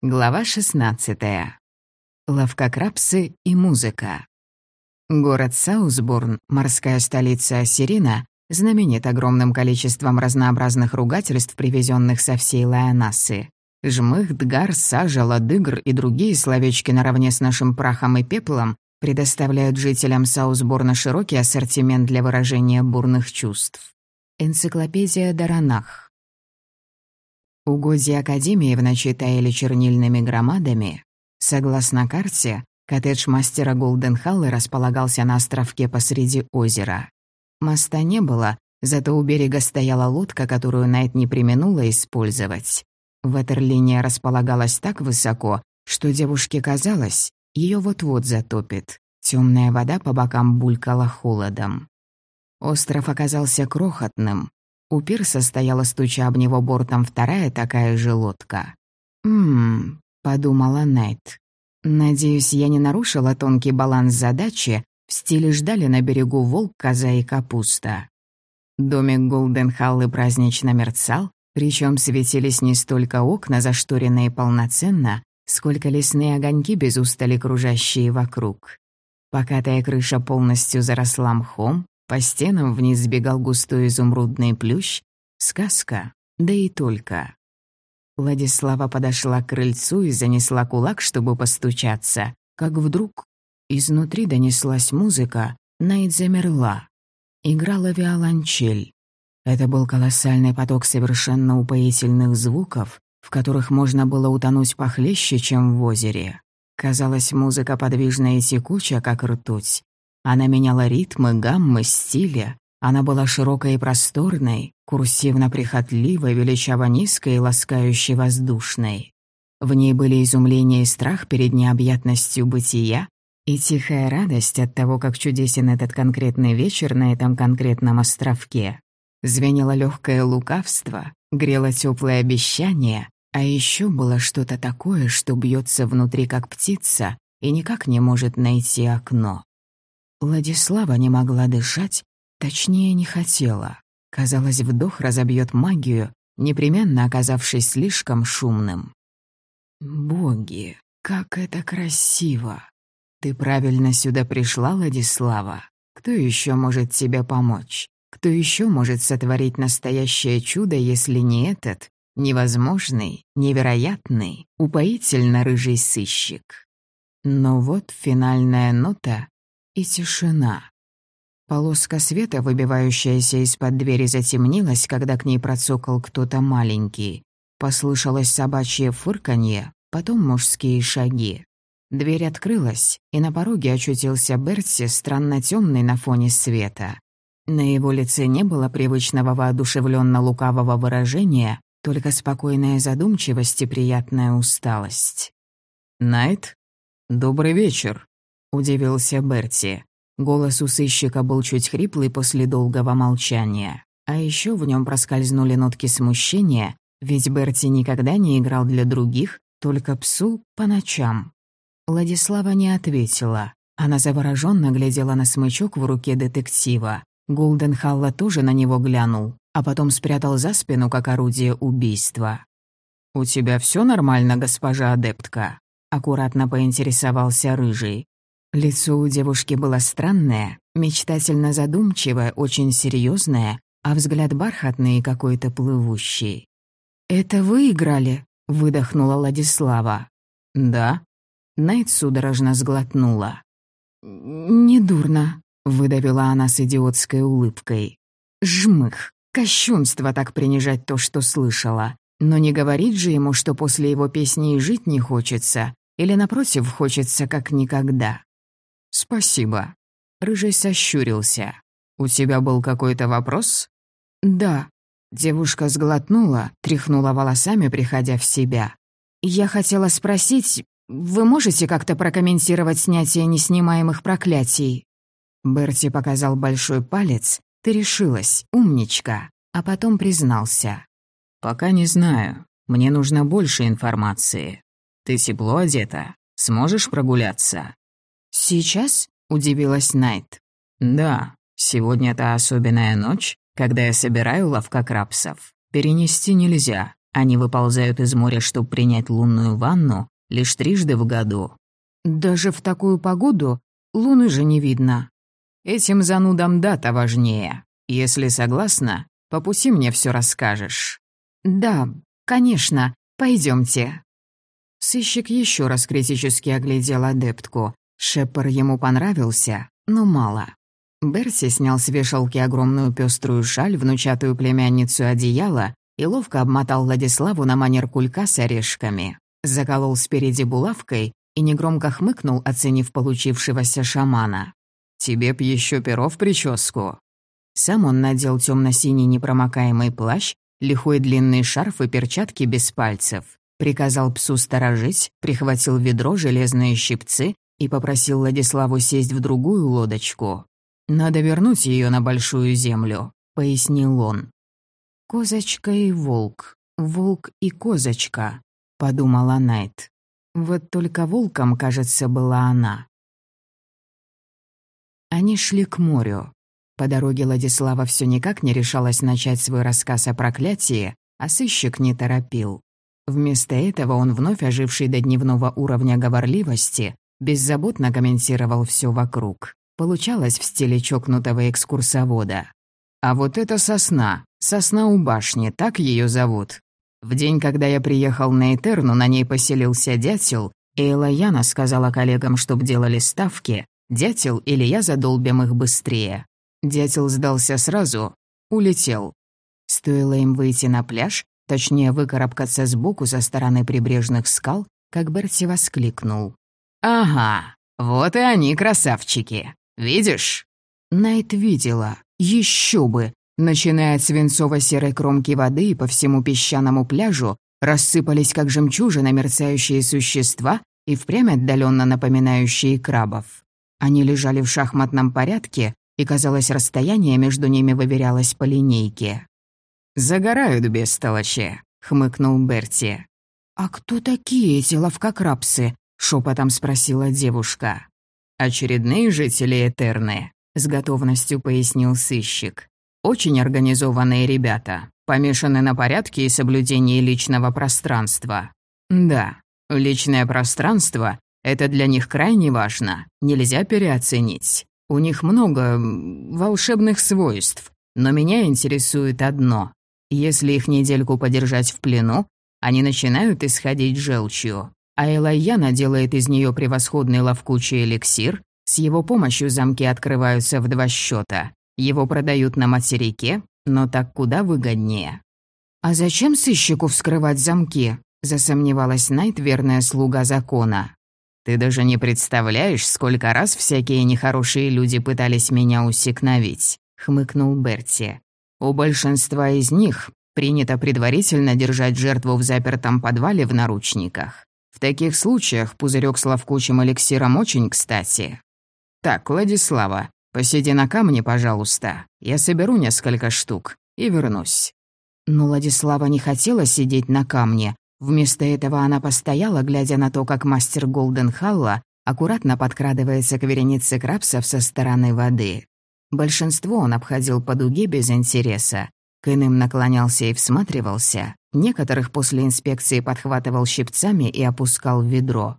Глава 16. Ловкокрабсы и музыка. Город Саусбурн, морская столица Ассирина, знаменит огромным количеством разнообразных ругательств, привезенных со всей Лайонасы. Жмых, дгар, сажа, ладыгр и другие словечки наравне с нашим прахом и пеплом предоставляют жителям Саусбурна широкий ассортимент для выражения бурных чувств. Энциклопедия Даранах. Угодья Академии в ночи таяли чернильными громадами. Согласно карте, коттедж мастера Голденхаллы располагался на островке посреди озера. Моста не было, зато у берега стояла лодка, которую Найт не применула использовать. Ватерлиния располагалась так высоко, что девушке казалось, ее вот-вот затопит. Темная вода по бокам булькала холодом. Остров оказался крохотным, у пирса стояла, стуча об него бортом, вторая такая же лодка. «Ммм», — подумала Найт. «Надеюсь, я не нарушила тонкий баланс задачи, в стиле ждали на берегу волк, коза и капуста». Домик Голденхаллы празднично мерцал, причем светились не столько окна, зашторенные полноценно, сколько лесные огоньки без устали кружащие вокруг. Покатая крыша полностью заросла мхом, по стенам вниз сбегал густой изумрудный плющ. Сказка, да и только. Владислава подошла к крыльцу и занесла кулак, чтобы постучаться, как вдруг изнутри донеслась музыка, Найт замерла. Играла виолончель. Это был колоссальный поток совершенно упоительных звуков, в которых можно было утонуть похлеще, чем в озере. Казалось, музыка подвижная и текучая, как ртуть. Она меняла ритмы, гаммы, стили. Она была широкой и просторной, курсивно-прихотливой, величаво-низкой и ласкающей воздушной. В ней были изумление и страх перед необъятностью бытия и тихая радость от того, как чудесен этот конкретный вечер на этом конкретном островке. Звенело легкое лукавство, грело теплое обещание, а еще было что-то такое, что бьется внутри как птица и никак не может найти окно. Владислава не могла дышать, точнее, не хотела. Казалось, вдох разобьет магию, непременно оказавшись слишком шумным. «Боги, как это красиво! Ты правильно сюда пришла, Владислава. Кто еще может тебе помочь? Кто еще может сотворить настоящее чудо, если не этот, невозможный, невероятный, упоительно рыжий сыщик?» Но вот финальная нота, и тишина. Полоска света, выбивающаяся из-под двери, затемнилась, когда к ней процокал кто-то маленький. Послышалось собачье фырканье, потом мужские шаги. Дверь открылась, и на пороге очутился Берти, странно темный на фоне света. На его лице не было привычного воодушевленно лукавого выражения, только спокойная задумчивость и приятная усталость. «Найт? Добрый вечер», — удивился Берти. Голос у сыщика был чуть хриплый после долгого молчания. А еще в нем проскользнули нотки смущения, ведь Берти никогда не играл для других, только псу по ночам. Владислава не ответила. Она завороженно глядела на смычок в руке детектива. Голденхалла тоже на него глянул, а потом спрятал за спину как орудие убийства. «У тебя все нормально, госпожа адептка?» — аккуратно поинтересовался Рыжий. Лицо у девушки было странное, мечтательно задумчивое, очень серьезное, а взгляд бархатный и какой-то плывущий. «Это вы играли?» — выдохнула Ладислава. «Да». Найт судорожно сглотнула. «Недурно», — выдавила она с идиотской улыбкой. «Жмых. Кощунство так принижать то, что слышала. Но не говорить же ему, что после его песни и жить не хочется, или, напротив, хочется как никогда. «Спасибо». Рыжий сощурился. «У тебя был какой-то вопрос?» «Да». Девушка сглотнула, тряхнула волосами, приходя в себя. «Я хотела спросить, вы можете как-то прокомментировать снятие неснимаемых проклятий?» Берти показал большой палец. «Ты решилась, умничка», а потом признался. «Пока не знаю. Мне нужно больше информации. Ты тепло одета? Сможешь прогуляться?» «Сейчас?» — удивилась Найт. «Да, сегодня та особенная ночь, когда я собираю ловкокрабсов. Перенести нельзя. Они выползают из моря, чтобы принять лунную ванну, лишь трижды в году. Даже в такую погоду луны же не видно. Этим занудам дата важнее. Если согласна, по пути мне все расскажешь. Да, конечно, пойдемте. Сыщик еще раз критически оглядел адептку. Шеппер ему понравился, но мало. Берси снял с вешалки огромную пеструю шаль, внучатую племянницу одеяла и ловко обмотал Владиславу на манер кулька с орешками. Заколол спереди булавкой и негромко хмыкнул, оценив получившегося шамана. «Тебе б еще перо в прическу». Сам он надел темно-синий непромокаемый плащ, лихой длинный шарф и перчатки без пальцев. Приказал псу сторожить, прихватил ведро, железные щипцы и попросил Владиславу сесть в другую лодочку. «Надо вернуть ее на большую землю», — пояснил он. «Козочка и волк, волк и козочка», — подумала Найт. Вот только волком, кажется, была она. Они шли к морю. По дороге Владислава все никак не решалась начать свой рассказ о проклятии, а сыщик не торопил. Вместо этого он, вновь оживший до дневного уровня говорливости, беззаботно комментировал все вокруг. Получалось в стиле чокнутого экскурсовода. «А вот это сосна. Сосна у башни, так ее зовут. В день, когда я приехал на Этерну, на ней поселился дятел, и Элаяна сказала коллегам, чтоб делали ставки, дятел или я задолбим их быстрее. Дятел сдался сразу, улетел. Стоило им выйти на пляж, точнее выкарабкаться сбоку со стороны прибрежных скал, как Берти воскликнул. «Ага, вот и они, красавчики. Видишь?» Найт видела. Еще бы! Начиная от свинцово-серой кромки воды и по всему песчаному пляжу, рассыпались как жемчужины мерцающие существа и впрямь отдаленно напоминающие крабов. Они лежали в шахматном порядке, и, казалось, расстояние между ними выверялось по линейке. «Загорают бестолочи», — хмыкнул Берти. «А кто такие эти ловкокрабсы?» — шепотом спросила девушка. «Очередные жители Этерны», — с готовностью пояснил сыщик. Очень организованные ребята, помешаны на порядке и соблюдении личного пространства. Да, личное пространство — это для них крайне важно, нельзя переоценить. У них много волшебных свойств, но меня интересует одно. Если их недельку подержать в плену, они начинают исходить желчью, а Элайяна делает из нее превосходный ловкучий эликсир, с его помощью замки открываются в два счета. Его продают на материке, но так куда выгоднее. «А зачем сыщику вскрывать замки?» — засомневалась Найт, верная слуга закона. «Ты даже не представляешь, сколько раз всякие нехорошие люди пытались меня усекновить», — хмыкнул Берти. «У большинства из них принято предварительно держать жертву в запертом подвале в наручниках. В таких случаях пузырек с ловкучим эликсиром очень кстати. Так, Владислава, Посиди на камне, пожалуйста. Я соберу несколько штук и вернусь». Но Владислава не хотела сидеть на камне. Вместо этого она постояла, глядя на то, как мастер Голденхалла аккуратно подкрадывается к веренице крабсов со стороны воды. Большинство он обходил по дуге без интереса. К иным наклонялся и всматривался. Некоторых после инспекции подхватывал щипцами и опускал в ведро.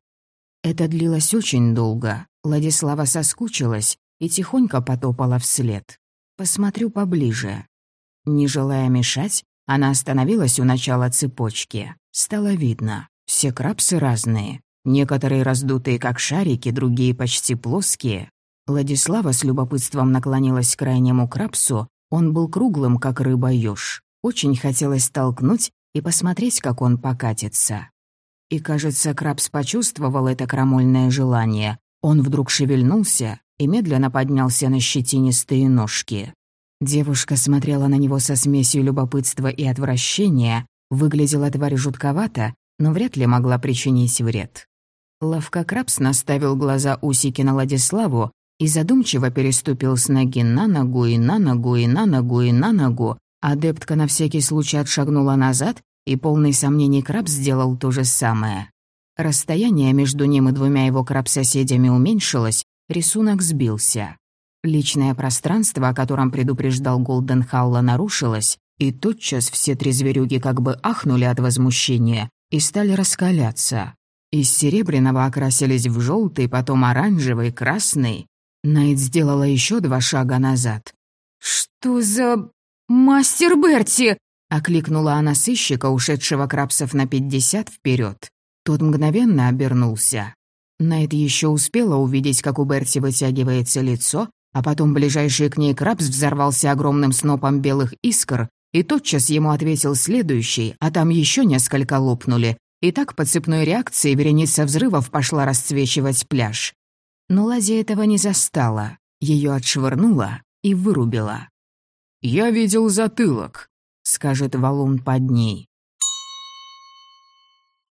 Это длилось очень долго. Владислава соскучилась, и тихонько потопала вслед. «Посмотрю поближе». Не желая мешать, она остановилась у начала цепочки. Стало видно, все крабсы разные. Некоторые раздутые, как шарики, другие почти плоские. Владислава с любопытством наклонилась к крайнему крабсу. Он был круглым, как рыба-ёж. Очень хотелось толкнуть и посмотреть, как он покатится. И, кажется, крабс почувствовал это крамольное желание. Он вдруг шевельнулся, и медленно поднялся на щетинистые ножки. Девушка смотрела на него со смесью любопытства и отвращения, выглядела тварь жутковато, но вряд ли могла причинить вред. Ловко Крабс наставил глаза усики на Владиславу и задумчиво переступил с ноги на ногу и на ногу и на ногу и на ногу. Адептка на всякий случай отшагнула назад, и полный сомнений Крабс сделал то же самое. Расстояние между ним и двумя его краб-соседями уменьшилось, Рисунок сбился. Личное пространство, о котором предупреждал Голденхалла, нарушилось, И тотчас все три зверюги как бы ахнули от возмущения и стали раскаляться. Из серебряного окрасились в желтый, потом оранжевый, красный. Найт сделала еще два шага назад. «Что за... мастер Берти?» — окликнула она сыщика, ушедшего крабсов на пятьдесят вперед. Тот мгновенно обернулся. Найт еще успела увидеть, как у Берти вытягивается лицо, а потом ближайший к ней крабс взорвался огромным снопом белых искр, и тотчас ему ответил следующий, а там еще несколько лопнули, и так по цепной реакции вереница взрывов пошла расцвечивать пляж. Но Лази этого не застала. Ее отшвырнула и вырубила. «Я видел затылок», — скажет валун под ней.